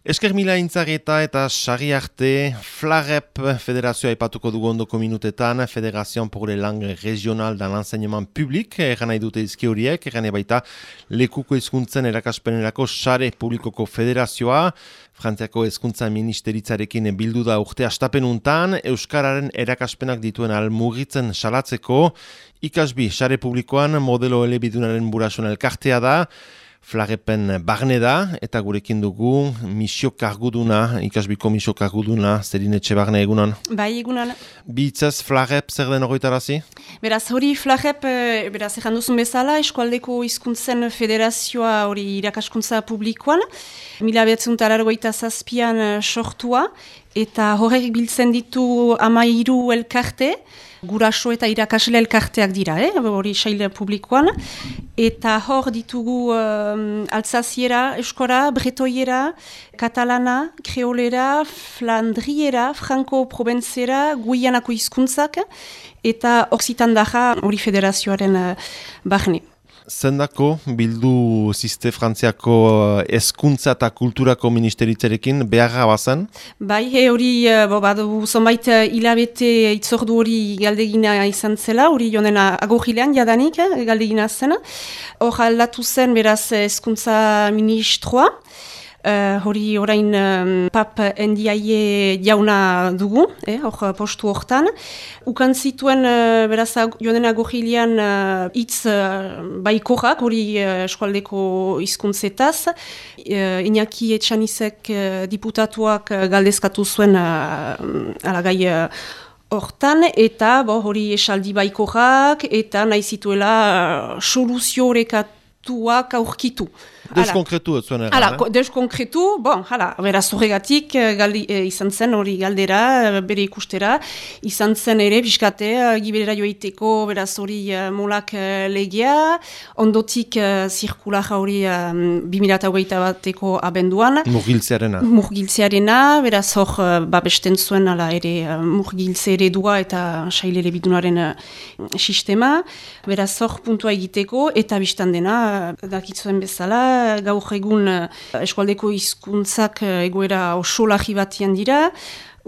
Esker mila intzageta eta sari arte Flarep Federazioa ipatuko dugu ondoko minutetan Federazioan pour les langues regional dan l'enseignement publik egan nahi dute izki horiek, egan baita lekuko izkuntzen erakaspenerako sare publikoko federazioa. Frantziako ezkuntza ministeritzarekin bildu da urte astapenuntan, Euskararen erakaspenak dituen almugitzen salatzeko, ikasbi sare publikoan modelo elebidunaren burasun elkartea da, Flagepen barne da, eta gurekin dugu misio karguduna, ikasbiko misio karguduna, zerin etxe barne egunan? Bai, egunan. Bitzaz Flagep zer den horretarazi? Beraz, hori Flagep, eh, beraz, ejan duzun bezala, eskualdeko hizkuntzen federazioa hori irakaskuntza publikoan, mila behatzen zazpian eh, sortua, eta horrek biltzen ditu ama iru elkarte, guraso eta irakasle elkarteak dira, eh? hori saile publikoan, eta hor ditugu um, alzaziera, eskora, bretoiera, katalana, kreolera, flandriera, franco-provenzera, guianako hizkuntzak eta orzitan daja hori federazioaren uh, bahne zendako bildu ziste frantziako eskuntza eta kulturako ministeritzarekin beharra bazen? Bai, hori, eh, bo, badu, zonbait eh, hilabete itzordu hori galdegina izan zela, hori jonen agogilean jadanik eh, galdegina zen. Hor aldatu zen beraz eskuntza ministroa, Uh, hori orain um, pap endiaie jauna dugu, eh, hor postu hortan. Ukan zituen, uh, beraz, joan agogilean uh, uh, baikorrak, hori eskualdeko izkuntzetaz. Uh, Iñaki etxanizek uh, diputatuak uh, galdezkatu zuen uh, alagai uh, hortan, eta bo, hori esaldi baikorrak, eta nahi zituela uh, soluzio horrekatuak aurkitu. Deus konkretu ez zuen Hala, eh? deus konkretu, bon, hala, beraz horregatik eh, galdi, e, izan zen hori galdera, eh, bere ikustera, izan zen ere, biskate, giberera joiteko, beraz hori molak legia, ondotik zirkular hori uh, 2008 bateko abenduan. Murgiltzearena. Murgiltzearena, beraz hor, babesten zuen, ala ere, murgiltze ere eta sailere bidunaren sistema, beraz hor puntua egiteko, eta biztan dena, dakitzuen bezala, gaur egun uh, eskualdeko hizkuntzak uh, egoera oso lahi batian dira,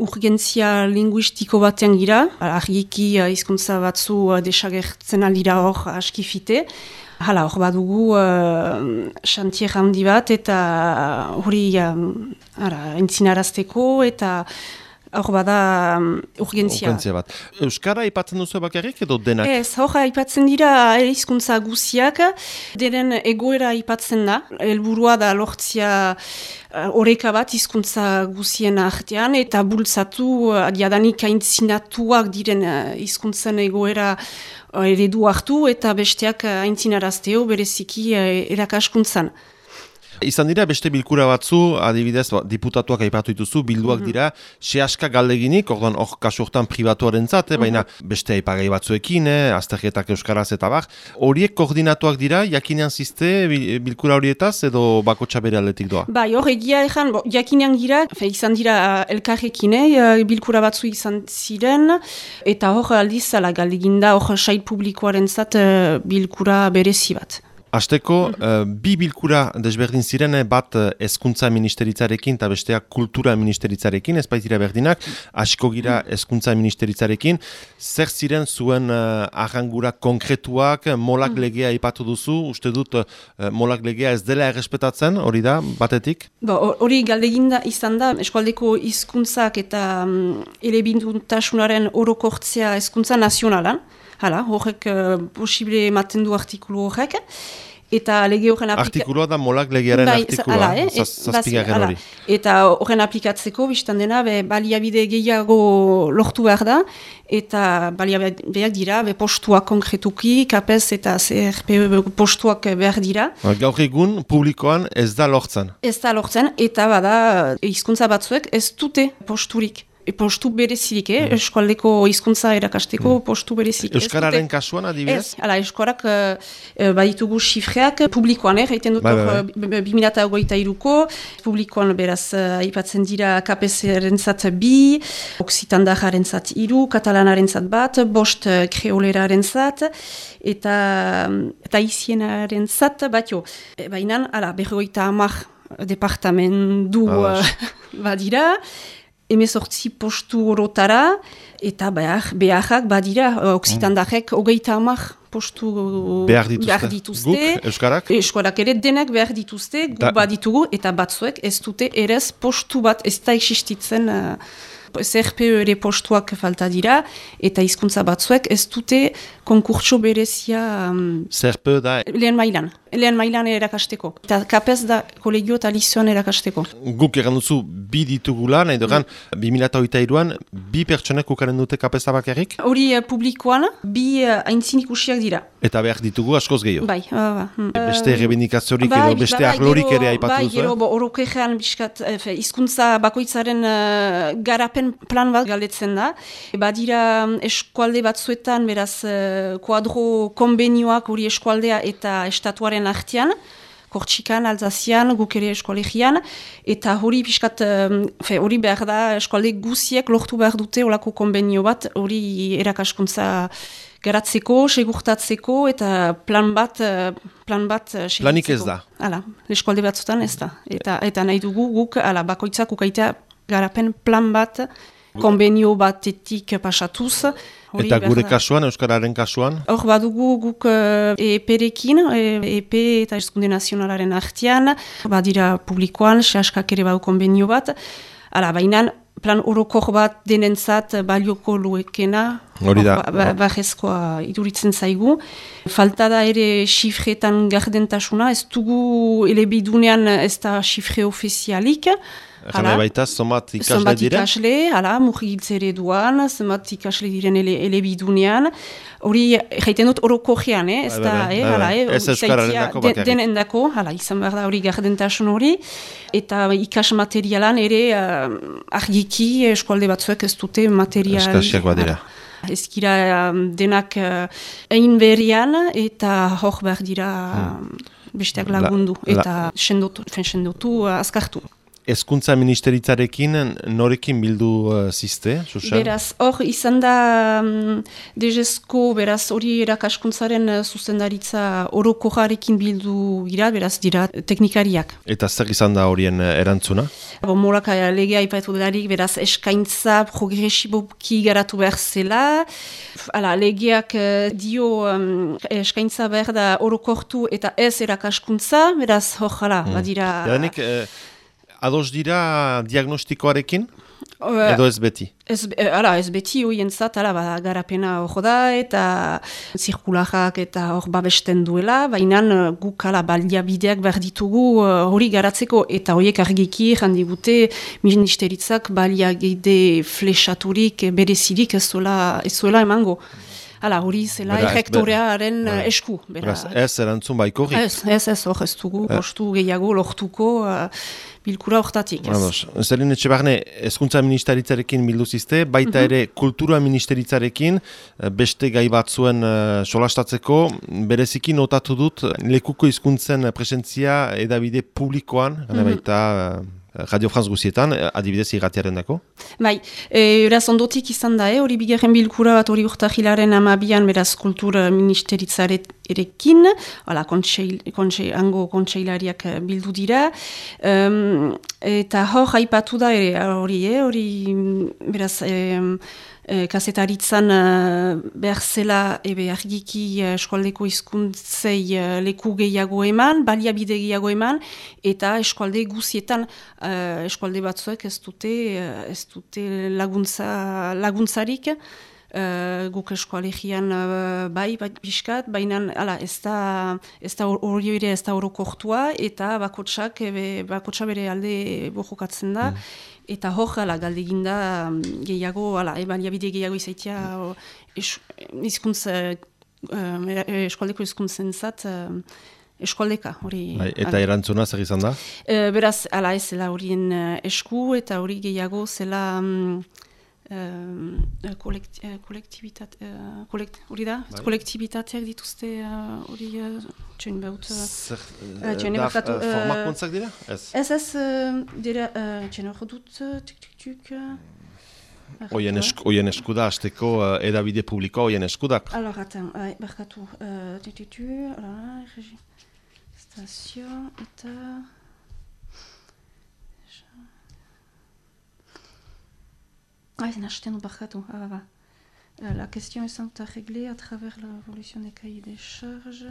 urgentzia linguistiko batean gira, argiki uh, hizkuntza batzu desagertzen aldira hor askifite, Hala, hor badugu xantier uh, handi bat eta hori uh, entzinarazteko eta Hor bada um, urgentzia. urgentzia bat. Euskara ipatzen duzu bakarrik edo denak? Ez, hor ipatzen dira erizkuntza guziak, denen egoera ipatzen da, helburua da lortzia horeka uh, bat hizkuntza guzien artean, eta bultzatu adiadanik aintzinatuak diren uh, hizkuntzen egoera eredu hartu, eta besteak aintzinarazteo bereziki erakaskuntzan. Izan dira beste bilkura batzu, adibidez, ba, diputatuak aipatu dituzu, bilduak mm -hmm. dira, sehaska galdeginik, orduan hor kasu hortan privatuaren zat, eh, baina mhm. beste aipagai batzuekin, eh, aztergetak euskaraz eta bar. Horiek koordinatuak dira, jakinean ziste bilkura horietaz, edo bako txabere aletik doa? Ba, hor egia ezan, jakinean gira, fe, izan dira elkarrekin, eh, bilkura batzu izan ziren, eta hor aldiz, ala galdeginda, hor sail publikoaren zat eh, bilkura berezi bat. Azteko, uh, bi bilkura desberdin ziren bat uh, ezkuntza ministeritzarekin eta besteak kultura ministeritzarekin, ez baitira berdinak, asko gira ezkuntza ministeritzarekin. Zer ziren zuen uh, arrangura konkretuak, molak legea ipatu duzu, uste dut uh, molak legea ez dela errespetatzen, hori da, batetik? Hori galdeginda izan da, eskualdeko hizkuntzak eta um, ere binduntasunaren orokortzea ezkuntza nazionalan, hala, horrek uh, posible ematen du artikulu horrek, eta lege horren aplikatzeko... Artikulua da molak legearen bai, artikulua, eh? zazpigarren hori. Eta horren aplikatzeko, biztan dena, be, baliabide gehiago lortu behar da, eta baliabideak dira, be, postuak konkretuki, kapez eta CRP postuak behar dira. Ba, gaur egun, publikoan ez da lortzen. Ez da lortzen, eta bada, hizkuntza batzuek ez dute posturik. E postu berezik, eh? Mm. eskualdeko hizkuntza erakasteko mm. postu berezik. Euskararen kasuan adibidez? Ez, ala, eskorak uh, baditugu xifreak publikoan, eh? Haiten dut, bai. bimilata ogoita iruko, publikoan beraz uh, aipatzen dira KPC-aren zat bi, Oksitandajaren zat iru, Katalanaren zat bat, bost uh, kreoleraren zat, eta, eta izienaren zat bat jo. E, Baina, ala, berroita amak departamendu Ah, uh, badira, emezortzi postu orotara, eta behar, beharrak badira, uh, oksitandarek hogeita hamar postu Behar dituzte. behar dituzte. Guk, Euskarak? Eskorak ere denak behar dituzte, gu baditugu, eta batzuek ez dute erez postu bat ez da existitzen uh, ZRPE ere postuak falta dira, eta hizkuntza batzuek ez dute konkurtso berezia um, Zerpe da lehen mailan, lehen mailan erakasteko. Eta kapez da kolegio eta lizioan erakasteko. guk egan duzu bi ditugula, nahi dugan, Mm. 2008an, bi pertsonek ukaren dute kapeza bakarrik, Hori uh, publikoan, bi uh, aintzin ikusiak dira. eta behar ditugu askoz gehiago. Bai, ba, ba. hm. Beste rebendikaziorik Bai, edo beste bai, arlorik gero- ere aipatu bai, duzu. gero, eh? bo, orokean biskat, efe, izkuntza bakoitzaren garapen plan bat galdetzen da. Badira um, eskualde batzuetan, beraz, uh, kuadro konbenioak hori eskualdea eta estatuaren artean, Kortxikan, Alzazian, guk ere eskolegian, eta hori piskat, um, fe, hori behar da, eskualde guziek lortu behar dute olako konbenio bat, hori erakaskuntza garatzeko, segurtatzeko, eta plan bat, eh, plan bat eh, Planik ez segitzeko. da. Hala, eskualde batzutan ez da. Eta, eta nahi dugu guk, ala, bakoitzak ukaitea garapen plan bat, konbenio batetik pasatuz. hori Eta gure da. kasuan, Euskararen kasuan, Hor badugu guk uh, eh, EP eta Eskunde Nazionalaren artean, badira publikoan, sehaskak ere badu konbenio bat, Hala, baina plan orokor bat denentzat balioko luekena, Hori da. ba, ba, bajezkoa iduritzen zaigu. Falta da ere xifretan gardentasuna, ez dugu elebidunean ez da xifre ofizialik. Jana baita, somat ikasle Zenbat dire, ikasle, hala, murgiltze ereduan, zenbat ikasle diren ele, elebidunean. Hori, jaiten dut orokojean, eh? ez Bai, da, bai, eh? bai, hala, eh? Ez euskararen zaitia dako de- bakarrik. Denen dako, hala, izan behar da hori gardentasun hori. Eta ikas materialan ere uh, argiki eskualde batzuek ez dute material. Eskasiak badira. Ez gira um, denak uh, egin berrian eta hor behar dira um, besteak La- lagundu la- eta sendotu, fen, sendotu azkartu. Ezkuntza ministeritzarekin norekin bildu uh, ziste, Susan? Beraz, hor izan da um, dezezko, beraz, hori erakaskuntzaren uh, zuzendaritza orokojarekin bildu gira, beraz, dira teknikariak. Eta zer izan da horien eh, erantzuna? Bo, Moraka legea ipatu darik, beraz, eskaintza progresiboki garatu behar zela. Hala, legeak eh, dio um, eskaintza behar da orokortu eta ez erakaskuntza, beraz, hor, hala, badira... Jadanik, eh, ados dira diagnostikoarekin, eh, edo ez beti? Ez, e, ara, ez beti hoien zat, ara, ba, garapena hor da, eta zirkularrak eta hor babesten duela, baina eh, guk ala baliabideak behar ditugu eh, hori garatzeko, eta horiek argiki jandigute ministeritzak baliagide flexaturik, eh, berezirik ez zuela emango. Hala, hori zela Beraz, rektorearen ber- eh, esku. Bera. Beraz, ez erantzun baikorrik. Ez, ez, ez, hor ez dugu, postu gehiago lortuko eh, bilkura hortatik. Ez. Zerin etxe barne, ezkuntza ministeritzarekin bildu zizte, baita Mhm. ere kultura ministeritzarekin, eh, beste gai batzuen uh, solastatzeko, bereziki notatu dut, lekuko hizkuntzen presentzia edabide publikoan, mm Mhm. baita eh, Radio France guzietan, eh, adibidez irratiaren dako. Bai, e, beraz ondotik izan da, eh, hori bigarren bilkura bat hori urtahilaren amabian beraz kultura ministeritzarekin, hala, kontseil, kontseil, ango kontseilariak eh, bildu dira, Em, eta hor haipatu da ere, hori, eh, hori, mm, beraz, em, e, kazetaritzan eh, behar zela ebe argiki eh, eskualdeko hizkuntzei eh, leku gehiago eman, baliabide gehiago eman, eta eskualde guzietan eh, eskualde batzuek ez dute, eh, ez dute laguntza, laguntzarik, Uh, guk eskualegian uh, bai, bai biskat, baina ala, ez da ez da hori ere ez da orokortua eta bakotsak ebe, bakotsa bere alde bojokatzen da eta hor ala galdegin da mm, gehiago ala e, baliabide gehiago izaitia o, es, izkuntz uh, eskualdeko hizkuntzentzat uh, eskualdeka hori Bai, eta ala. erantzuna zer izan da? Eh, beraz, ala ez zela horien eh, esku eta hori gehiago zela um, uh, kolekt, uh, kolektibitat, uh, kolekt, hori da? Bai. Kolektibitateak dituzte uh, hori uh, txen behut. Uh, Zer, eh, txene da, barkatu, eh, eh, formakuntzak dira? Ez. ez ez, uh, dira, uh, txen hor dut, uh, tuk tuk tuk. Uh, Oien, esku, oien eskuda, azteko uh, edabide publiko oien eskudak. Alors, attends, uh, barkatu. Uh, tu, tu, tu, alors, regi- station, eta... la question est sans doute réglée à travers la révolution des cahiers des charges.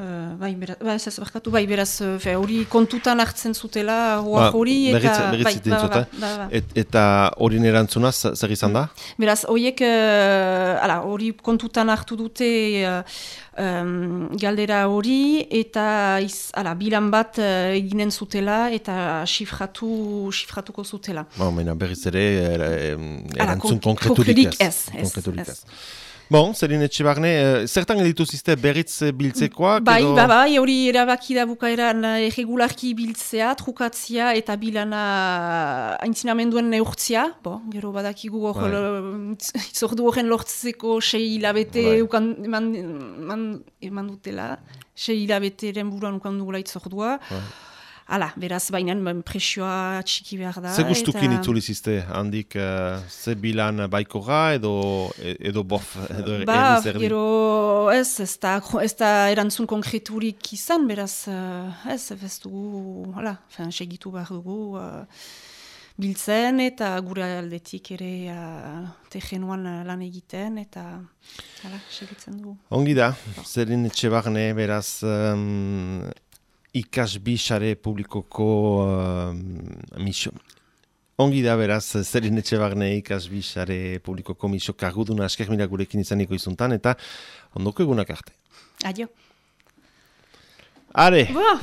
Uh, bai, beraz, bai, ez barkatu, bai, beraz, hori kontutan hartzen zutela, hoa Ba, hori, eta... berriz- berriz bai, ba, ba, ba, ba, ba. Et, eta hori erantzuna z- zer izan da? Beraz, horiek, uh, hori kontutan hartu dute uh, um, galdera hori, eta iz, ala, bilan bat uh, eginen zutela, eta xifratu, xifratuko zutela. Ba, mena berriz ere er, erantzun konk- konkreturik konkreturik ez. ez, ez, Konkreturik ez. ez. Bon, Zerin Etxebarne, eh, zertan gelitu ziste berriz biltzekoak? Bai, edo... ba, bai, hori erabaki da bukaeran eh, erregularki biltzea, trukatzia eta bilana aintzinamenduen neurtzia. Bo, gero badakigu hor, Bai. itzordu horren lortzeko sei hilabete Bai. ukan, eman, eman, eman dutela. Sei hilabeteren buruan ukan dugula itzordua. Bai. Hala, beraz, baina ben, presioa txiki behar da. Ze gustukin eta- itzuli ziste, handik, uh, ze bilan baikora edo, e- edo bof, edo Ba, erdi zerdi? gero ez, ez da, ez da erantzun konkreturik izan, beraz, eh, ez, ez dugu, hala, fin, segitu behar dugu, uh, biltzen eta gure aldetik ere uh, tegenuan lan egiten eta hala, segitzen dugu. Ongi da, zerin Etxebarne, beraz, um, ikasbi sare publikoko um, misio. Ongi da, beraz, zerin Etxebarne ikasbi sare publikoko misio karguduna asker mila gurekin izaniko izuntan, eta ondoko egunak arte. Adio. Are! Boa,